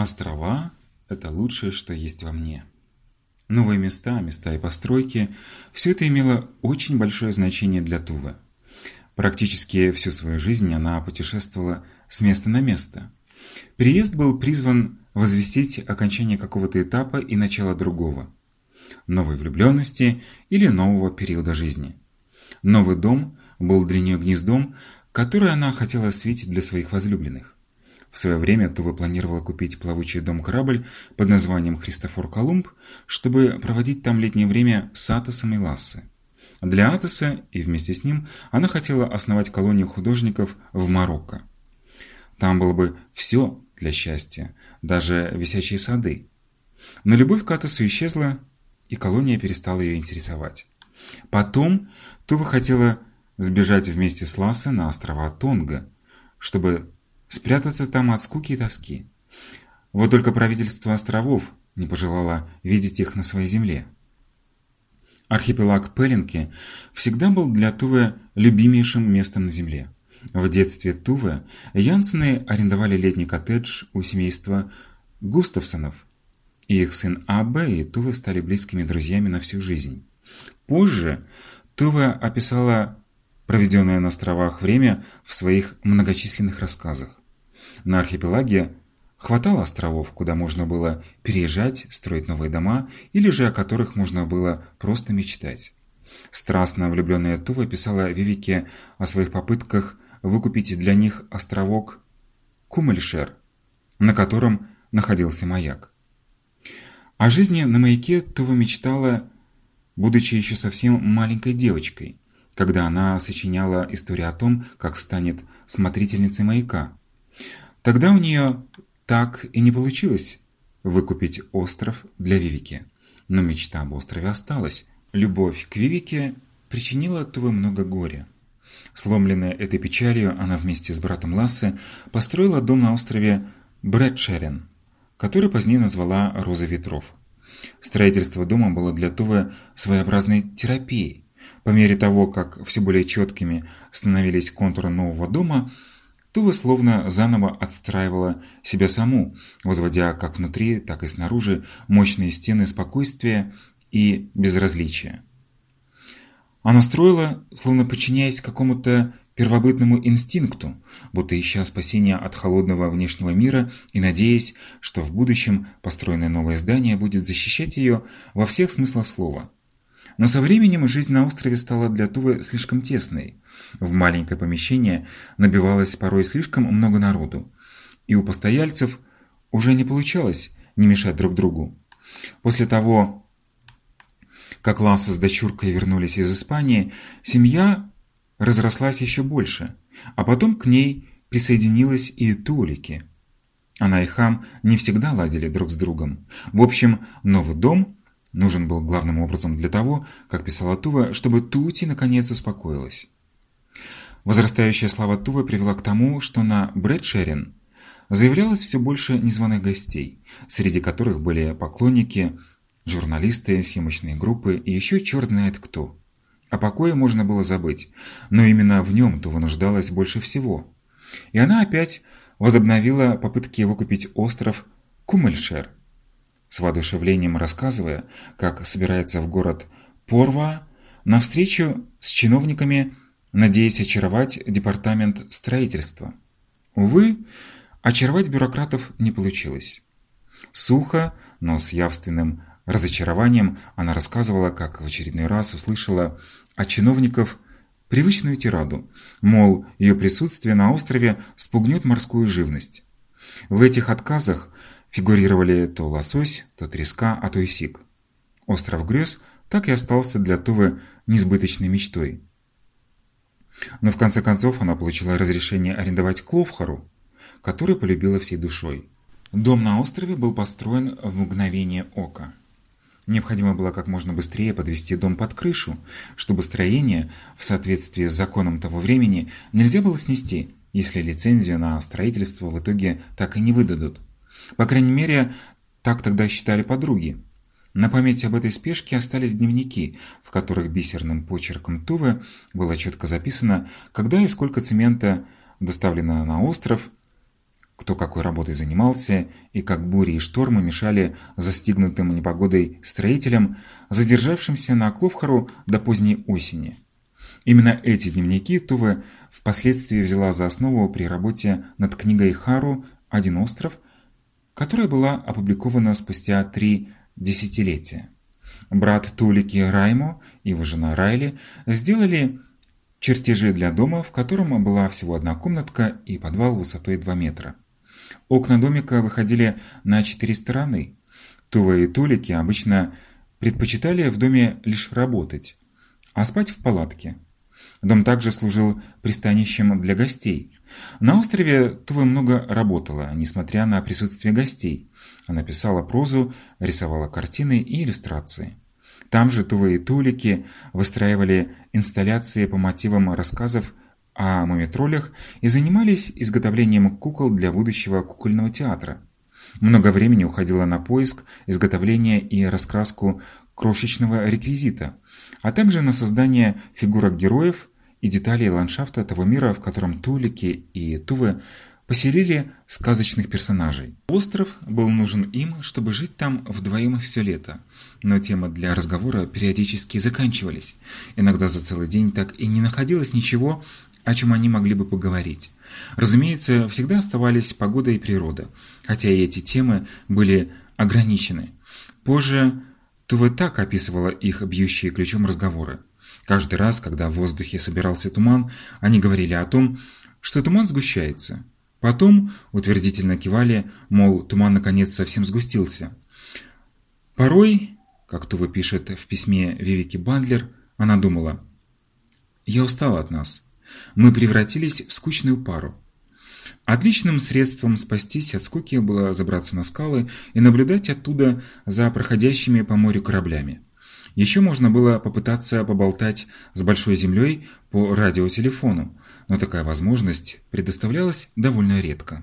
Острова – это лучшее, что есть во мне. Новые места, места и постройки – все это имело очень большое значение для Тувы. Практически всю свою жизнь она путешествовала с места на место. Приезд был призван возвестить окончание какого-то этапа и начало другого. Новой влюбленности или нового периода жизни. Новый дом был для нее гнездом, которое она хотела осветить для своих возлюбленных. В свое время Тува планировала купить плавучий дом-корабль под названием «Христофор Колумб», чтобы проводить там летнее время с Атосом и Лассе. Для Атоса и вместе с ним она хотела основать колонию художников в Марокко. Там было бы все для счастья, даже висячие сады. Но любовь к Атосу исчезла, и колония перестала ее интересовать. Потом Тува хотела сбежать вместе с Лассе на острова Тонга, чтобы спрятаться там от скуки и тоски. Вот только правительство островов не пожелало видеть их на своей земле. Архипелаг Пеленки всегда был для Тувы любимейшим местом на земле. В детстве Тувы Янсены арендовали летний коттедж у семейства Густавсонов, и их сын А.Б. и Тувы стали близкими друзьями на всю жизнь. Позже Тува описала проведенное на островах время в своих многочисленных рассказах. На архипелаге хватало островов, куда можно было переезжать, строить новые дома, или же о которых можно было просто мечтать. Страстно влюбленная Тува писала Вивике о своих попытках выкупить для них островок Кумельшер, на котором находился маяк. О жизни на маяке Тува мечтала, будучи еще совсем маленькой девочкой, когда она сочиняла историю о том, как станет смотрительницей маяка. Тогда у нее так и не получилось выкупить остров для Вивики. Но мечта об острове осталась. Любовь к Вивике причинила Туве много горя. Сломленная этой печалью, она вместе с братом Лассе построила дом на острове Брэдшерен, который позднее назвала «Роза ветров». Строительство дома было для Тувы своеобразной терапией. По мере того, как все более четкими становились контуры нового дома – Тува словно заново отстраивала себя саму, возводя как внутри, так и снаружи мощные стены спокойствия и безразличия. Она строила, словно подчиняясь какому-то первобытному инстинкту, будто ища спасения от холодного внешнего мира и надеясь, что в будущем построенное новое здание будет защищать ее во всех смыслах слова. Но со временем жизнь на острове стала для Тувы слишком тесной. В маленькое помещение набивалось порой слишком много народу, и у постояльцев уже не получалось не мешать друг другу. После того, как Ласса с дочуркой вернулись из Испании, семья разрослась еще больше, а потом к ней присоединилась и Тулики. Она и Хам не всегда ладили друг с другом. В общем, новый дом нужен был главным образом для того, как писала Тува, чтобы Тути наконец успокоилась. Возрастающая слава Тувы привела к тому, что на Брэдшерин заявлялось все больше незваных гостей, среди которых были поклонники, журналисты, съемочные группы и еще черт знает кто. О покое можно было забыть, но именно в нем Тува нуждалась больше всего. И она опять возобновила попытки выкупить остров Кумельшер, с воодушевлением рассказывая, как собирается в город Порва на встречу с чиновниками надеясь очаровать департамент строительства. Увы, очаровать бюрократов не получилось. Сухо, но с явственным разочарованием она рассказывала, как в очередной раз услышала от чиновников привычную тираду, мол, ее присутствие на острове спугнет морскую живность. В этих отказах фигурировали то лосось, то треска, а то и сик. Остров грез так и остался для Тувы несбыточной мечтой. Но в конце концов она получила разрешение арендовать Кловхару, который полюбила всей душой. Дом на острове был построен в мгновение ока. Необходимо было как можно быстрее подвести дом под крышу, чтобы строение, в соответствии с законом того времени, нельзя было снести, если лицензию на строительство в итоге так и не выдадут. По крайней мере, так тогда считали подруги. На память об этой спешке остались дневники, в которых бисерным почерком Тувы было четко записано, когда и сколько цемента доставлено на остров, кто какой работой занимался и как бури и штормы мешали застигнутым непогодой строителям, задержавшимся на Кловхару до поздней осени. Именно эти дневники Туве впоследствии взяла за основу при работе над книгой Хару «Один остров», которая была опубликована спустя три десятилетия. Брат Тулики Раймо и его жена Райли сделали чертежи для дома, в котором была всего одна комнатка и подвал высотой 2 метра. Окна домика выходили на четыре стороны. Тува и Толики обычно предпочитали в доме лишь работать, а спать в палатке. Дом также служил пристанищем для гостей. На острове Тува много работала, несмотря на присутствие гостей. Она писала прозу, рисовала картины и иллюстрации. Там же Тува и Тулики выстраивали инсталляции по мотивам рассказов о мумитролях и занимались изготовлением кукол для будущего кукольного театра. Много времени уходило на поиск, изготовление и раскраску крошечного реквизита, а также на создание фигурок героев и деталей ландшафта того мира, в котором Тулики и Тувы поселили сказочных персонажей. Остров был нужен им, чтобы жить там вдвоем все лето, но темы для разговора периодически заканчивались. Иногда за целый день так и не находилось ничего, о чем они могли бы поговорить. Разумеется, всегда оставались погода и природа, хотя и эти темы были ограничены. Позже Тува так описывала их бьющие ключом разговоры. Каждый раз, когда в воздухе собирался туман, они говорили о том, что туман сгущается. Потом утвердительно кивали, мол, туман наконец совсем сгустился. Порой, как Тува пишет в письме Вивики Бандлер, она думала: "Я устала от нас. Мы превратились в скучную пару. Отличным средством спастись от скуки было забраться на скалы и наблюдать оттуда за проходящими по морю кораблями. Еще можно было попытаться поболтать с большой землей по радиотелефону, но такая возможность предоставлялась довольно редко.